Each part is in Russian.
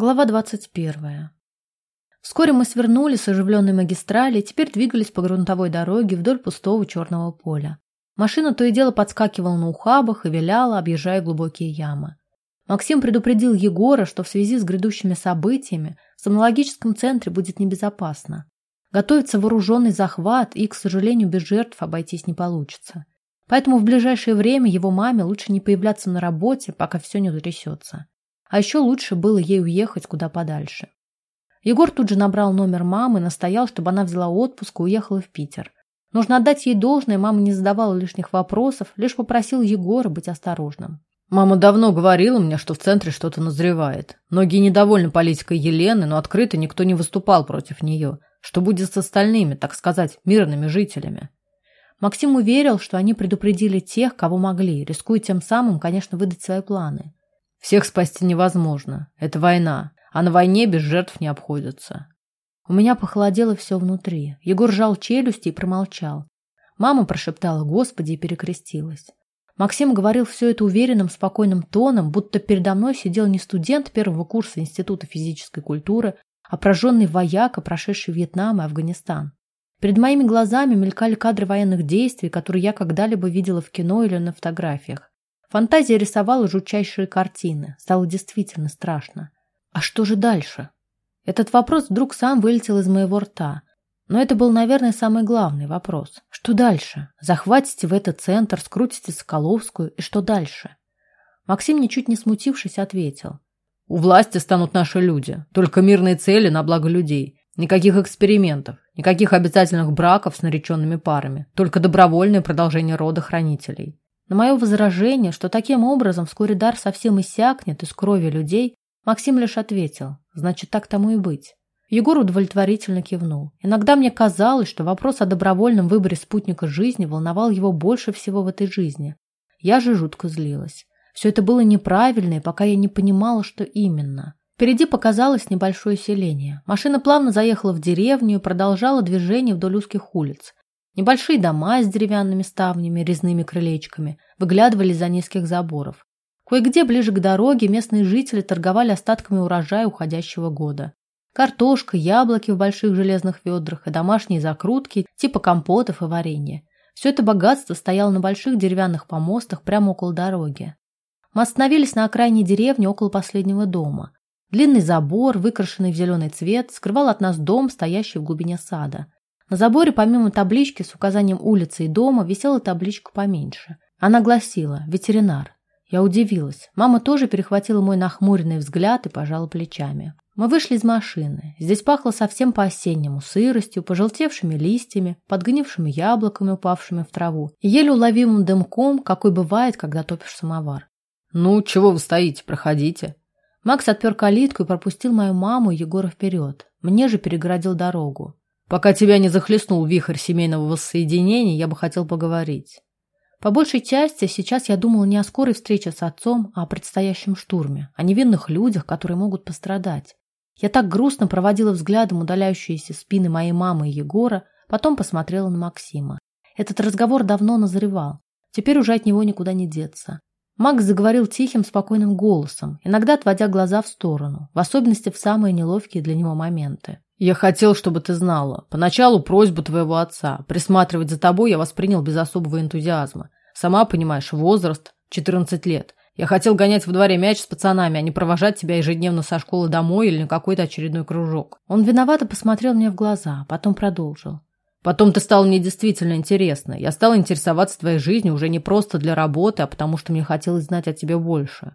Глава 21. Вскоре мы свернули с оживленной магистрали и теперь двигались по грунтовой дороге вдоль пустого черного поля. Машина то и дело подскакивала на ухабах и виляла, объезжая глубокие ямы. Максим предупредил Егора, что в связи с грядущими событиями в стоматологическом центре будет небезопасно. Готовится вооруженный захват, и, к сожалению, без жертв обойтись не получится. Поэтому в ближайшее время его маме лучше не появляться на работе, пока все не утрясется. А еще лучше было ей уехать куда подальше. Егор тут же набрал номер мамы, настоял, чтобы она взяла отпуск и уехала в Питер. Нужно отдать ей должное, мама не задавала лишних вопросов, лишь попросил Егора быть осторожным. Мама давно говорила мне, что в центре что-то назревает. Многие недовольны политикой Елены, но открыто никто не выступал против нее. Что будет с остальными, так сказать, мирными жителями? Максим уверил, что они предупредили тех, кого могли, рискуя тем самым, конечно, выдать свои планы. Всех спасти невозможно. Это война. А на войне без жертв не обходится. У меня похолодело все внутри. Егор сжал челюсти и промолчал. Мама прошептала «Господи» и перекрестилась. Максим говорил все это уверенным, спокойным тоном, будто передо мной сидел не студент первого курса Института физической культуры, а прожженный вояка, прошедший Вьетнам и Афганистан. Перед моими глазами мелькали кадры военных действий, которые я когда-либо видела в кино или на фотографиях. Фантазия рисовала жутчайшие картины. Стало действительно страшно. А что же дальше? Этот вопрос вдруг сам вылетел из моего рта. Но это был, наверное, самый главный вопрос. Что дальше? Захватите в этот центр, скрутите Соколовскую, и что дальше? Максим, ничуть не смутившись, ответил. У власти станут наши люди. Только мирные цели на благо людей. Никаких экспериментов, никаких обязательных браков с нареченными парами. Только добровольное продолжение рода хранителей. На мое возражение, что таким образом вскоре дар совсем иссякнет из крови людей, Максим лишь ответил, значит, так тому и быть. Егор удовлетворительно кивнул. Иногда мне казалось, что вопрос о добровольном выборе спутника жизни волновал его больше всего в этой жизни. Я же жутко злилась. Все это было неправильно, и пока я не понимала, что именно. Впереди показалось небольшое селение. Машина плавно заехала в деревню и продолжала движение вдоль узких улиц. Небольшие дома с деревянными ставнями, резными крылечками выглядывали за низких заборов. Кое-где ближе к дороге местные жители торговали остатками урожая уходящего года. Картошка, яблоки в больших железных ведрах и домашние закрутки типа компотов и варенья. Все это богатство стояло на больших деревянных помостах прямо около дороги. Мы остановились на окраине деревни около последнего дома. Длинный забор, выкрашенный в зеленый цвет, скрывал от нас дом, стоящий в глубине сада. На заборе, помимо таблички с указанием улицы и дома, висела табличка поменьше. Она гласила «Ветеринар». Я удивилась. Мама тоже перехватила мой нахмуренный взгляд и пожала плечами. Мы вышли из машины. Здесь пахло совсем по-осеннему, сыростью, пожелтевшими листьями, подгнившими яблоками, упавшими в траву, и еле уловимым дымком, какой бывает, когда топишь самовар. «Ну, чего вы стоите? Проходите». Макс отпер калитку и пропустил мою маму и Егора вперед. Мне же перегородил дорогу. Пока тебя не захлестнул вихрь семейного воссоединения, я бы хотел поговорить. По большей части сейчас я думала не о скорой встрече с отцом, а о предстоящем штурме, о невинных людях, которые могут пострадать. Я так грустно проводила взглядом удаляющиеся спины моей мамы и Егора, потом посмотрела на Максима. Этот разговор давно назревал. Теперь уже от него никуда не деться. Макс заговорил тихим, спокойным голосом, иногда отводя глаза в сторону, в особенности в самые неловкие для него моменты. Я хотел, чтобы ты знала. Поначалу просьбу твоего отца присматривать за тобой я воспринял без особого энтузиазма. Сама понимаешь, возраст 14 лет. Я хотел гонять во дворе мяч с пацанами, а не провожать тебя ежедневно со школы домой или на какой-то очередной кружок. Он виновато посмотрел мне в глаза, потом продолжил. Потом ты стал мне действительно интересна. Я стал интересоваться твоей жизнью уже не просто для работы, а потому что мне хотелось знать о тебе больше.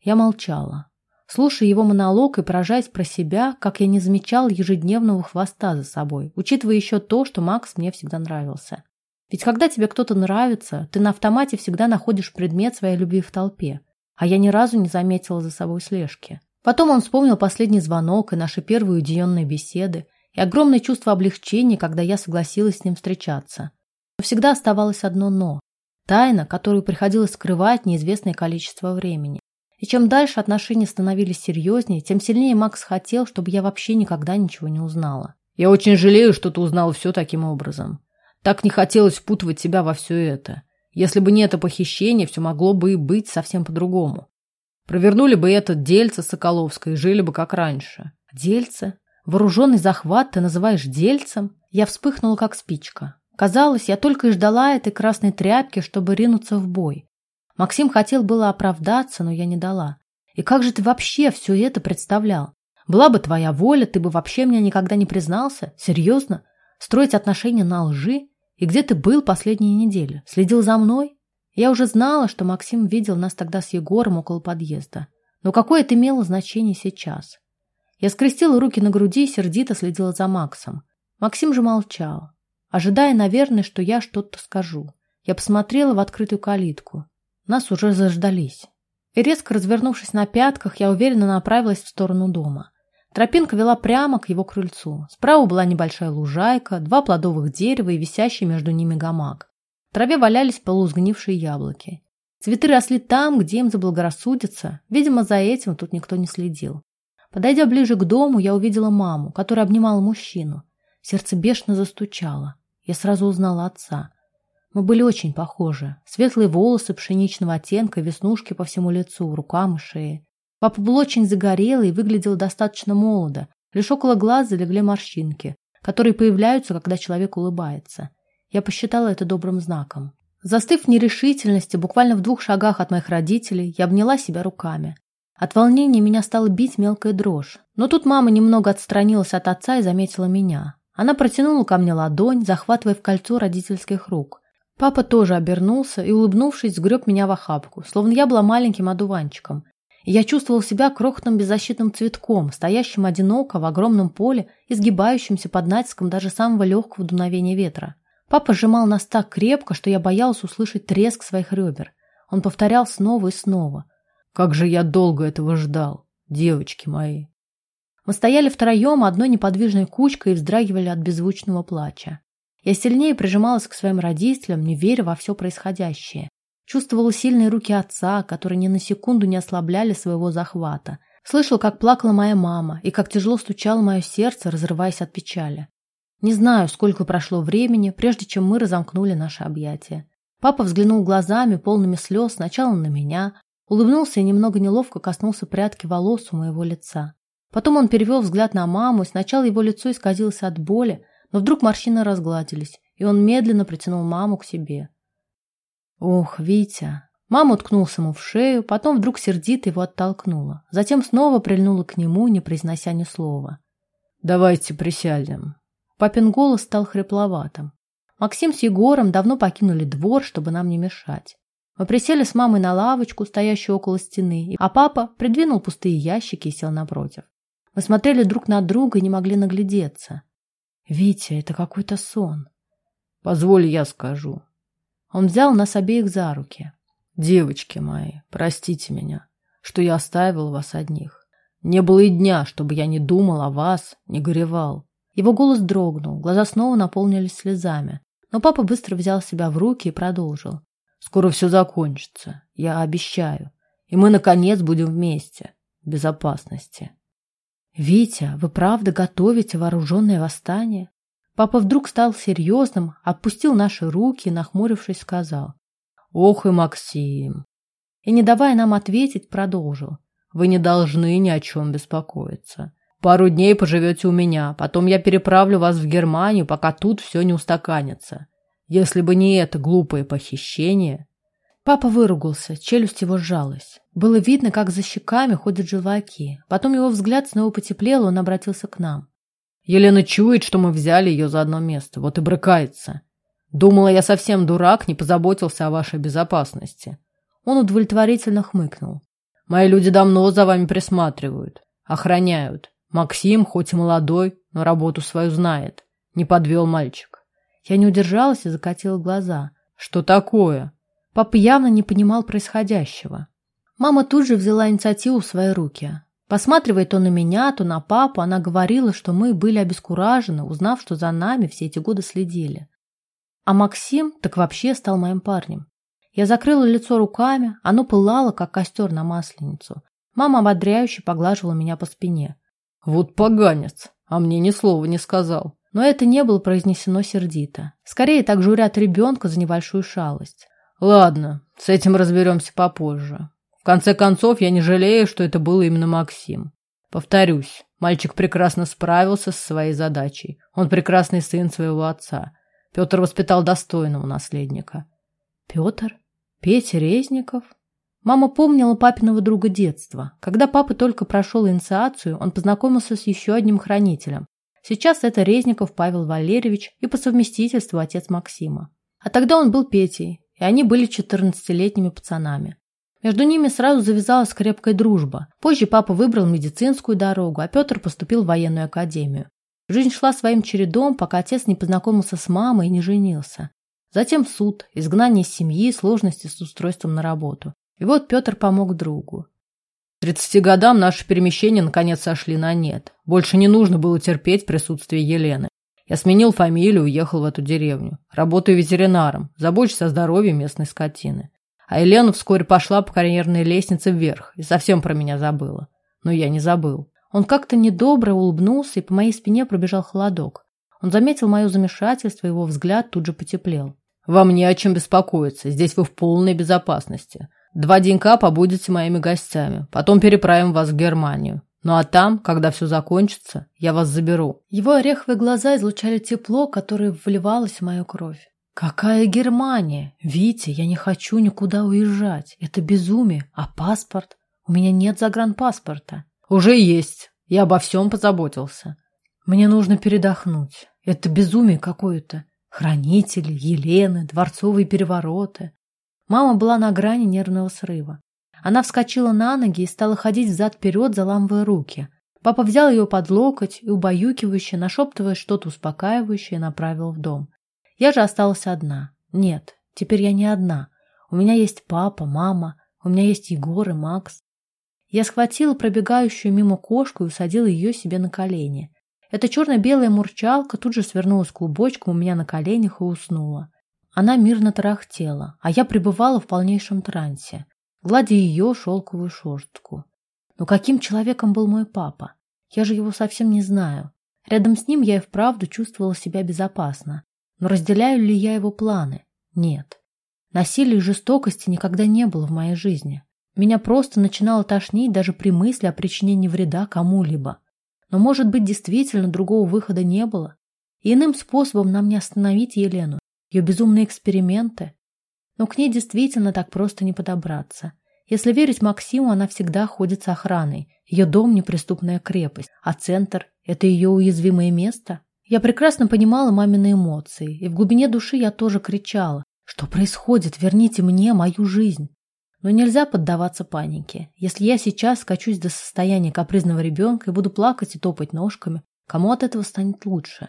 Я молчала слушая его монолог и поражаясь про себя, как я не замечал ежедневного хвоста за собой, учитывая еще то, что Макс мне всегда нравился. Ведь когда тебе кто-то нравится, ты на автомате всегда находишь предмет своей любви в толпе, а я ни разу не заметила за собой слежки. Потом он вспомнил последний звонок и наши первые уединенные беседы, и огромное чувство облегчения, когда я согласилась с ним встречаться. Но всегда оставалось одно «но». Тайна, которую приходилось скрывать неизвестное количество времени. И чем дальше отношения становились серьезнее, тем сильнее Макс хотел, чтобы я вообще никогда ничего не узнала. «Я очень жалею, что ты узнала все таким образом. Так не хотелось впутывать тебя во все это. Если бы не это похищение, все могло бы и быть совсем по-другому. Провернули бы этот дельце Соколовской и жили бы как раньше. Дельце? Вооруженный захват ты называешь дельцем? Я вспыхнула, как спичка. Казалось, я только и ждала этой красной тряпки, чтобы ринуться в бой. Максим хотел было оправдаться, но я не дала. И как же ты вообще все это представлял? Была бы твоя воля, ты бы вообще мне никогда не признался? Серьезно? Строить отношения на лжи? И где ты был последние недели? Следил за мной? Я уже знала, что Максим видел нас тогда с Егором около подъезда. Но какое это имело значение сейчас? Я скрестила руки на груди и сердито следила за Максом. Максим же молчал, ожидая, наверное, что я что-то скажу. Я посмотрела в открытую калитку. Нас уже заждались. И резко развернувшись на пятках, я уверенно направилась в сторону дома. Тропинка вела прямо к его крыльцу. Справа была небольшая лужайка, два плодовых дерева и висящий между ними гамак. В траве валялись полузгнившие яблоки. Цветы росли там, где им заблагорассудится. Видимо, за этим тут никто не следил. Подойдя ближе к дому, я увидела маму, которая обнимала мужчину. Сердце бешено застучало. Я сразу узнала отца. Мы были очень похожи. Светлые волосы пшеничного оттенка, веснушки по всему лицу, рукам и шее. Папа был очень загорелый и выглядел достаточно молодо. Лишь около глаз залегли морщинки, которые появляются, когда человек улыбается. Я посчитала это добрым знаком. Застыв в нерешительности, буквально в двух шагах от моих родителей, я обняла себя руками. От волнения меня стала бить мелкая дрожь. Но тут мама немного отстранилась от отца и заметила меня. Она протянула ко мне ладонь, захватывая в кольцо родительских рук. Папа тоже обернулся и, улыбнувшись, сгреб меня в охапку, словно я была маленьким одуванчиком я чувствовал себя крохотным беззащитным цветком, стоящим одиноко в огромном поле и сгибающимся под натиском даже самого легкого дуновения ветра. Папа сжимал нас так крепко, что я боялась услышать треск своих ребер. Он повторял снова и снова. «Как же я долго этого ждал, девочки мои!» Мы стояли втроем одной неподвижной кучкой и вздрагивали от беззвучного плача. Я сильнее прижималась к своим родителям, не веря во все происходящее. Чувствовал сильные руки отца, которые ни на секунду не ослабляли своего захвата. Слышал, как плакала моя мама и как тяжело стучало мое сердце, разрываясь от печали. Не знаю, сколько прошло времени, прежде чем мы разомкнули наши объятия. Папа взглянул глазами, полными слез, сначала на меня, улыбнулся и немного неловко коснулся прядки волос у моего лица. Потом он перевел взгляд на маму, и сначала его лицо исказилось от боли, но вдруг морщины разгладились, и он медленно притянул маму к себе. Ох, Витя. Мама уткнулся ему в шею, потом вдруг сердито его оттолкнула. Затем снова прильнула к нему, не произнося ни слова. «Давайте присядем». Папин голос стал хрипловатым. Максим с Егором давно покинули двор, чтобы нам не мешать. Мы присели с мамой на лавочку, стоящую около стены, а папа придвинул пустые ящики и сел напротив. Мы смотрели друг на друга и не могли наглядеться. «Витя, это какой-то сон». «Позволь, я скажу. Он взял нас обеих за руки. «Девочки мои, простите меня, что я оставил вас одних. Не было и дня, чтобы я не думал о вас, не горевал». Его голос дрогнул, глаза снова наполнились слезами. Но папа быстро взял себя в руки и продолжил. «Скоро все закончится, я обещаю. И мы, наконец, будем вместе, в безопасности». «Витя, вы правда готовите вооруженное восстание?» Папа вдруг стал серьезным, отпустил наши руки и, нахмурившись, сказал. «Ох и Максим!» И, не давая нам ответить, продолжил. «Вы не должны ни о чем беспокоиться. Пару дней поживете у меня, потом я переправлю вас в Германию, пока тут все не устаканится. Если бы не это глупое похищение...» Папа выругался, челюсть его сжалась. Было видно, как за щеками ходят желваки. Потом его взгляд снова потеплел, он обратился к нам. Елена чует, что мы взяли ее за одно место, вот и брыкается. Думала, я совсем дурак, не позаботился о вашей безопасности. Он удовлетворительно хмыкнул. Мои люди давно за вами присматривают, охраняют. Максим, хоть и молодой, но работу свою знает. Не подвел мальчик. Я не удержалась и закатила глаза. Что такое? Папа явно не понимал происходящего. Мама тут же взяла инициативу в свои руки. Посматривая то на меня, то на папу, она говорила, что мы были обескуражены, узнав, что за нами все эти годы следили. А Максим так вообще стал моим парнем. Я закрыла лицо руками, оно пылало, как костер на масленицу. Мама ободряюще поглаживала меня по спине. «Вот поганец, а мне ни слова не сказал». Но это не было произнесено сердито. Скорее так журят ребенка за небольшую шалость. «Ладно, с этим разберемся попозже. В конце концов, я не жалею, что это был именно Максим. Повторюсь, мальчик прекрасно справился со своей задачей. Он прекрасный сын своего отца. Петр воспитал достойного наследника. Петр? Петя Резников? Мама помнила папиного друга детства. Когда папа только прошел инициацию, он познакомился с еще одним хранителем. Сейчас это Резников Павел Валерьевич и по совместительству отец Максима. А тогда он был Петей, и они были 14-летними пацанами. Между ними сразу завязалась крепкая дружба. Позже папа выбрал медицинскую дорогу, а Петр поступил в военную академию. Жизнь шла своим чередом, пока отец не познакомился с мамой и не женился. Затем суд, изгнание из семьи, сложности с устройством на работу. И вот Петр помог другу. 30 годам наши перемещения наконец сошли на нет. Больше не нужно было терпеть присутствие Елены. Я сменил фамилию, уехал в эту деревню. Работаю ветеринаром, забочусь о здоровье местной скотины. А Елена вскоре пошла по карьерной лестнице вверх и совсем про меня забыла. Но я не забыл. Он как-то недобро улыбнулся, и по моей спине пробежал холодок. Он заметил мое замешательство, его взгляд тут же потеплел. «Вам не о чем беспокоиться. Здесь вы в полной безопасности. Два денька побудете моими гостями. Потом переправим вас в Германию. Ну а там, когда все закончится, я вас заберу». Его ореховые глаза излучали тепло, которое вливалось в мою кровь. «Какая Германия? Витя, я не хочу никуда уезжать. Это безумие. А паспорт? У меня нет загранпаспорта». «Уже есть. Я обо всем позаботился». «Мне нужно передохнуть. Это безумие какое-то. Хранители, Елены, дворцовые перевороты. Мама была на грани нервного срыва. Она вскочила на ноги и стала ходить взад-вперед, заламывая руки. Папа взял ее под локоть и, убаюкивающе, нашептывая что-то успокаивающее, направил в дом. Я же осталась одна. Нет, теперь я не одна. У меня есть папа, мама, у меня есть Егор и Макс. Я схватила пробегающую мимо кошку и усадила ее себе на колени. Эта черно-белая мурчалка тут же свернулась клубочком у меня на коленях и уснула. Она мирно тарахтела, а я пребывала в полнейшем трансе, гладя ее шелковую шерстку. Но каким человеком был мой папа? Я же его совсем не знаю. Рядом с ним я и вправду чувствовала себя безопасно. Но разделяю ли я его планы? Нет. Насилия и жестокости никогда не было в моей жизни. Меня просто начинало тошнить даже при мысли о причинении вреда кому-либо. Но, может быть, действительно другого выхода не было? И иным способом нам не остановить Елену, ее безумные эксперименты. Но к ней действительно так просто не подобраться. Если верить Максиму, она всегда ходит с охраной. Ее дом – неприступная крепость, а центр – это ее уязвимое место. Я прекрасно понимала мамины эмоции, и в глубине души я тоже кричала. Что происходит? Верните мне мою жизнь. Но нельзя поддаваться панике. Если я сейчас скачусь до состояния капризного ребенка и буду плакать и топать ножками, кому от этого станет лучше?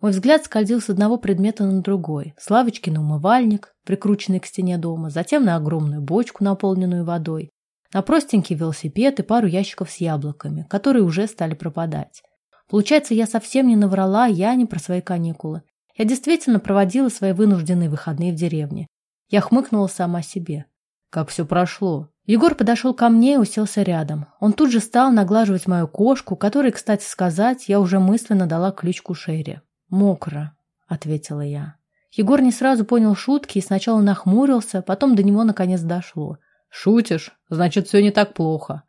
Мой взгляд скользил с одного предмета на другой. С на умывальник, прикрученный к стене дома, затем на огромную бочку, наполненную водой, на простенький велосипед и пару ящиков с яблоками, которые уже стали пропадать. Получается, я совсем не наврала я не про свои каникулы. Я действительно проводила свои вынужденные выходные в деревне. Я хмыкнула сама себе. Как все прошло. Егор подошел ко мне и уселся рядом. Он тут же стал наглаживать мою кошку, которой, кстати сказать, я уже мысленно дала кличку Шерри. «Мокро», — ответила я. Егор не сразу понял шутки и сначала нахмурился, потом до него наконец дошло. «Шутишь? Значит, все не так плохо».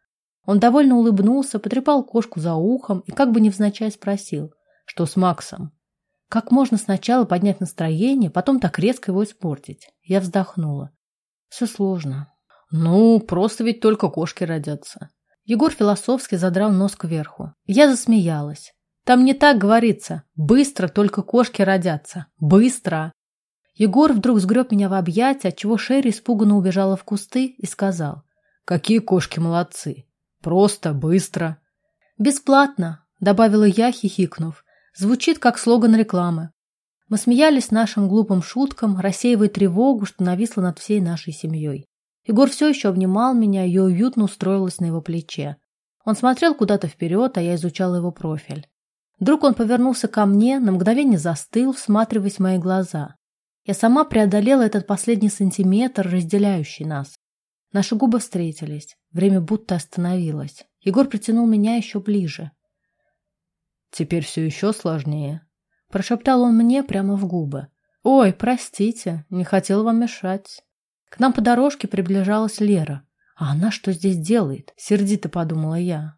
Он довольно улыбнулся, потрепал кошку за ухом и как бы невзначай спросил, что с Максом. Как можно сначала поднять настроение, потом так резко его испортить? Я вздохнула. Все сложно. Ну, просто ведь только кошки родятся. Егор философски задрал нос кверху. Я засмеялась. Там не так говорится. Быстро только кошки родятся. Быстро. Егор вдруг сгреб меня в объятия, отчего Шерри испуганно убежала в кусты и сказал. Какие кошки молодцы. Просто, быстро. Бесплатно, добавила я, хихикнув. Звучит как слоган рекламы. Мы смеялись нашим глупым шуткам, рассеивая тревогу, что нависла над всей нашей семьей. Егор все еще обнимал меня, и уютно устроилась на его плече. Он смотрел куда-то вперед, а я изучала его профиль. Вдруг он повернулся ко мне, на мгновение застыл, всматриваясь в мои глаза. Я сама преодолела этот последний сантиметр, разделяющий нас. Наши губы встретились. Время будто остановилось. Егор притянул меня еще ближе. «Теперь все еще сложнее», Прошептал он мне прямо в губы. «Ой, простите, не хотел вам мешать». К нам по дорожке приближалась Лера. А она что здесь делает? Сердито подумала я.